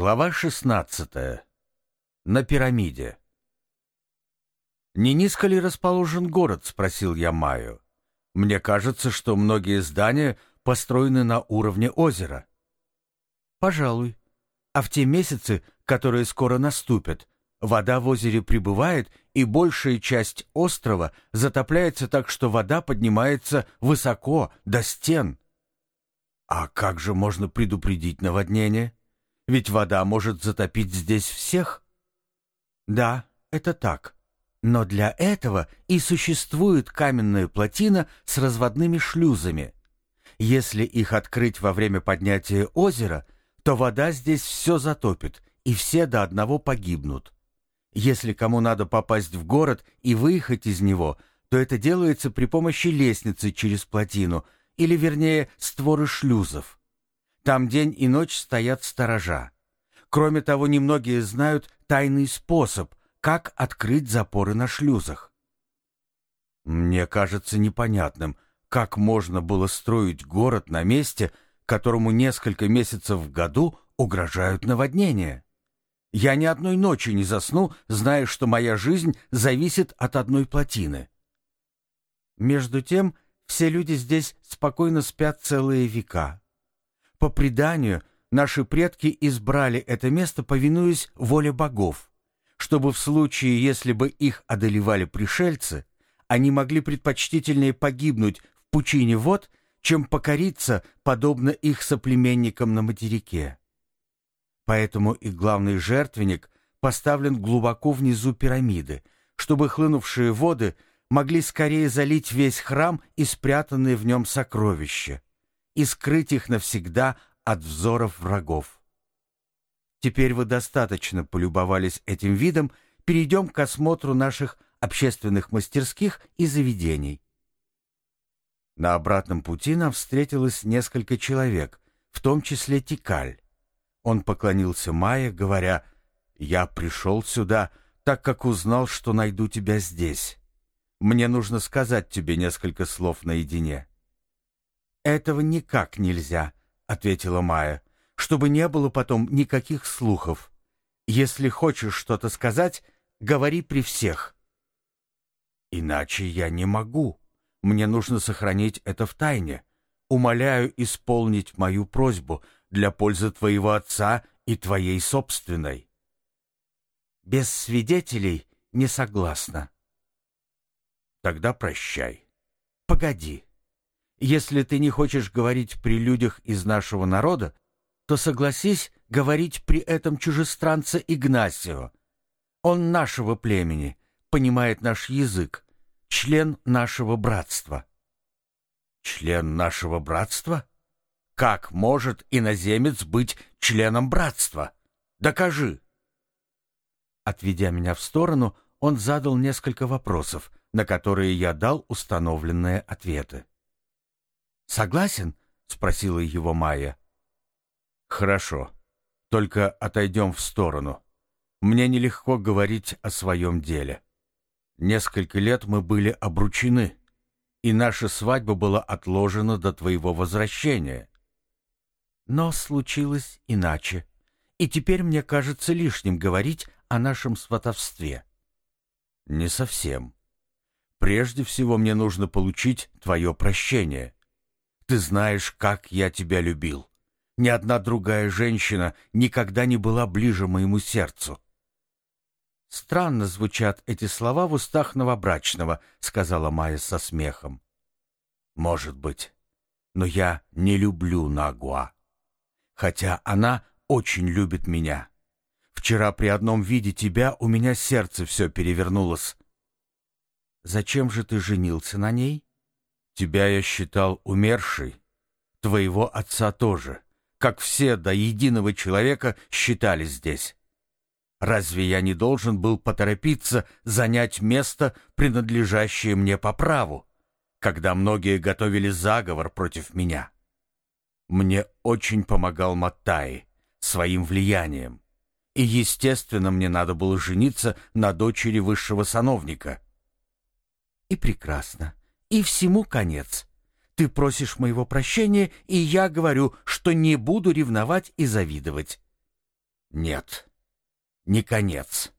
Глава 16. На пирамиде. «Не низко ли расположен город?» — спросил я Майю. «Мне кажется, что многие здания построены на уровне озера». «Пожалуй. А в те месяцы, которые скоро наступят, вода в озере прибывает, и большая часть острова затопляется так, что вода поднимается высоко, до стен». «А как же можно предупредить наводнение?» Ведь вода может затопить здесь всех. Да, это так. Но для этого и существует каменная плотина с разводными шлюзами. Если их открыть во время поднятия озера, то вода здесь все затопит, и все до одного погибнут. Если кому надо попасть в город и выехать из него, то это делается при помощи лестницы через плотину, или, вернее, створы шлюзов. Там день и ночь стоят сторожа. Кроме того, немногие знают тайный способ, как открыть запоры на шлюзах. Мне кажется непонятным, как можно было строить город на месте, которому несколько месяцев в году угрожают наводнения. Я ни одной ночи не засну, зная, что моя жизнь зависит от одной плотины. Между тем, все люди здесь спокойно спят целые века. По преданию, наши предки избрали это место, повинуясь воле богов, чтобы в случае, если бы их одолевали пришельцы, они могли предпочтительнее погибнуть в пучине вод, чем покориться, подобно их соплеменникам на материке. Поэтому и главный жертвенник поставлен глубоко внизу пирамиды, чтобы хлынувшие воды могли скорее залить весь храм и спрятанные в нем сокровища и скрыть их навсегда от взоров врагов. Теперь вы достаточно полюбовались этим видом, перейдем к осмотру наших общественных мастерских и заведений. На обратном пути нам встретилось несколько человек, в том числе Тикаль. Он поклонился Майе, говоря, «Я пришел сюда, так как узнал, что найду тебя здесь. Мне нужно сказать тебе несколько слов наедине». «Этого никак нельзя», — ответила Майя, «чтобы не было потом никаких слухов. Если хочешь что-то сказать, говори при всех». «Иначе я не могу. Мне нужно сохранить это в тайне. Умоляю исполнить мою просьбу для пользы твоего отца и твоей собственной». «Без свидетелей не согласна». «Тогда прощай. Погоди». Если ты не хочешь говорить при людях из нашего народа, то согласись говорить при этом чужестранца Игнасио. Он нашего племени, понимает наш язык, член нашего братства». «Член нашего братства? Как может иноземец быть членом братства? Докажи!» Отведя меня в сторону, он задал несколько вопросов, на которые я дал установленные ответы. Согласен? спросила его Майя. Хорошо. Только отойдем в сторону. Мне нелегко говорить о своем деле. Несколько лет мы были обручены, и наша свадьба была отложена до твоего возвращения. Но случилось иначе, и теперь мне кажется лишним говорить о нашем сватовстве. Не совсем. Прежде всего мне нужно получить твое прощение. Ты знаешь, как я тебя любил. Ни одна другая женщина никогда не была ближе моему сердцу. Странно звучат эти слова в устах новобрачного, сказала Майя со смехом. Может быть, но я не люблю Нагуа. Хотя она очень любит меня. Вчера при одном виде тебя у меня сердце все перевернулось. Зачем же ты женился на ней? Тебя я считал умершей, твоего отца тоже, как все до единого человека считали здесь. Разве я не должен был поторопиться занять место, принадлежащее мне по праву, когда многие готовили заговор против меня? Мне очень помогал Маттай своим влиянием, и, естественно, мне надо было жениться на дочери высшего сановника. И прекрасно и всему конец. Ты просишь моего прощения, и я говорю, что не буду ревновать и завидовать. Нет, не конец.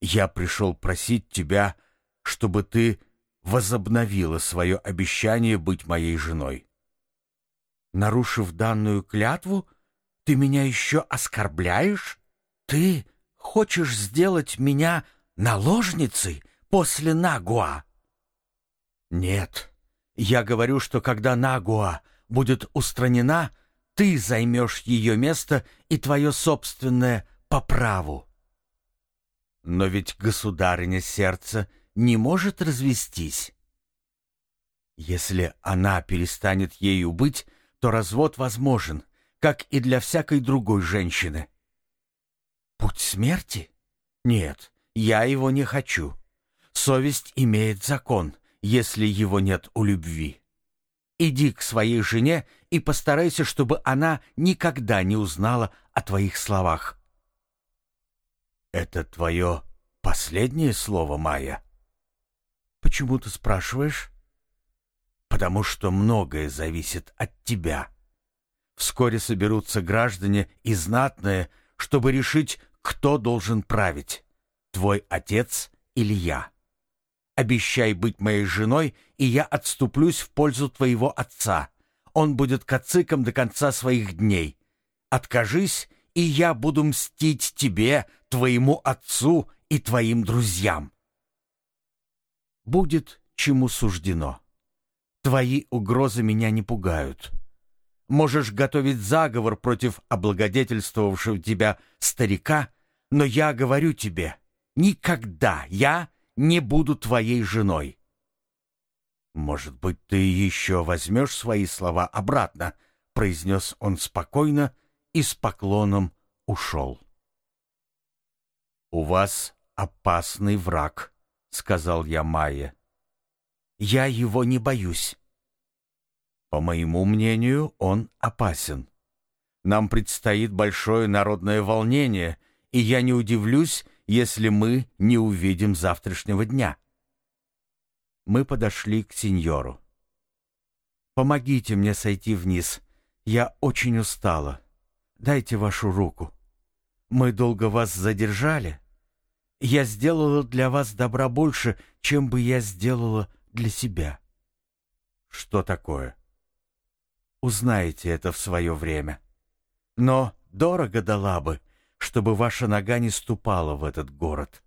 Я пришел просить тебя, чтобы ты возобновила свое обещание быть моей женой. Нарушив данную клятву, ты меня еще оскорбляешь? Ты хочешь сделать меня наложницей после Нагуа? Нет, я говорю, что когда Нагуа будет устранена, ты займешь ее место и твое собственное по праву. Но ведь государыня сердца не может развестись. Если она перестанет ею быть, то развод возможен, как и для всякой другой женщины. Путь смерти? Нет, я его не хочу. Совесть имеет закон, если его нет у любви. Иди к своей жене и постарайся, чтобы она никогда не узнала о твоих словах. Это твое последнее слово, Майя? Почему ты спрашиваешь? Потому что многое зависит от тебя. Вскоре соберутся граждане и знатные, чтобы решить, кто должен править, твой отец или я. Обещай быть моей женой, и я отступлюсь в пользу твоего отца. Он будет кациком до конца своих дней. Откажись, и я буду мстить тебе, твоему отцу и твоим друзьям. Будет, чему суждено. Твои угрозы меня не пугают. Можешь готовить заговор против облагодетельствовавшего тебя старика, но я говорю тебе, никогда я не буду твоей женой. Может быть, ты еще возьмешь свои слова обратно, произнес он спокойно и с поклоном ушел. «У вас опасный враг», — сказал я Майе. «Я его не боюсь». По моему мнению, он опасен. Нам предстоит большое народное волнение, и я не удивлюсь, если мы не увидим завтрашнего дня. Мы подошли к сеньору. «Помогите мне сойти вниз. Я очень устала. Дайте вашу руку. Мы долго вас задержали. Я сделала для вас добра больше, чем бы я сделала для себя». «Что такое?» Узнаете это в свое время. Но дорого дала бы, чтобы ваша нога не ступала в этот город.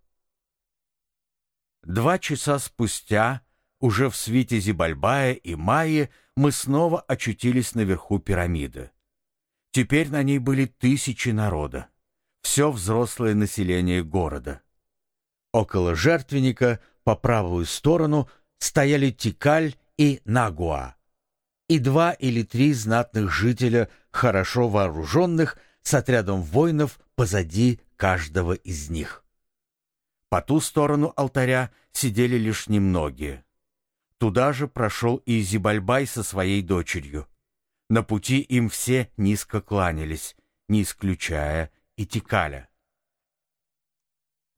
Два часа спустя, уже в свите Зибальбая и Майи, мы снова очутились наверху пирамиды. Теперь на ней были тысячи народа. Все взрослое население города. Около жертвенника, по правую сторону, стояли Тикаль и Нагуа и два или три знатных жителя, хорошо вооруженных, с отрядом воинов позади каждого из них. По ту сторону алтаря сидели лишь немногие. Туда же прошел и Зибальбай со своей дочерью. На пути им все низко кланялись, не исключая и Тикаля.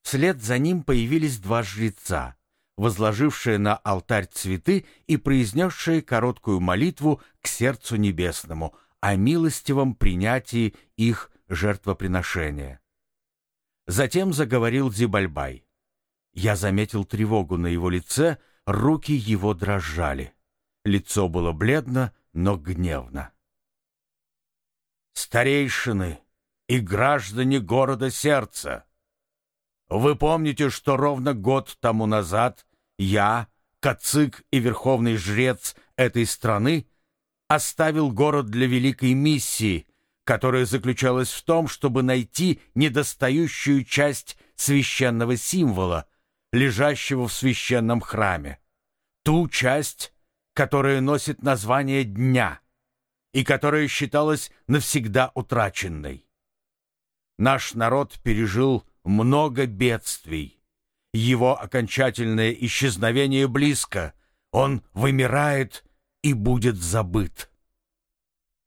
Вслед за ним появились два жреца — возложившие на алтарь цветы и произнесшие короткую молитву к сердцу небесному о милостивом принятии их жертвоприношения. Затем заговорил Зибальбай. Я заметил тревогу на его лице, руки его дрожали. Лицо было бледно, но гневно. «Старейшины и граждане города сердца!» Вы помните, что ровно год тому назад я, Кацик и верховный жрец этой страны, оставил город для великой миссии, которая заключалась в том, чтобы найти недостающую часть священного символа, лежащего в священном храме. Ту часть, которая носит название Дня и которая считалась навсегда утраченной. Наш народ пережил много бедствий. Его окончательное исчезновение близко. Он вымирает и будет забыт.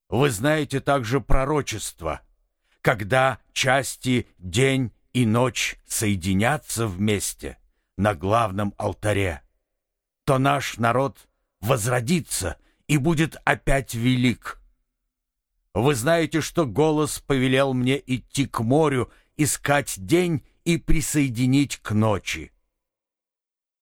Вы знаете также пророчество. Когда части день и ночь соединятся вместе на главном алтаре, то наш народ возродится и будет опять велик. Вы знаете, что голос повелел мне идти к морю, искать день и присоединить к ночи.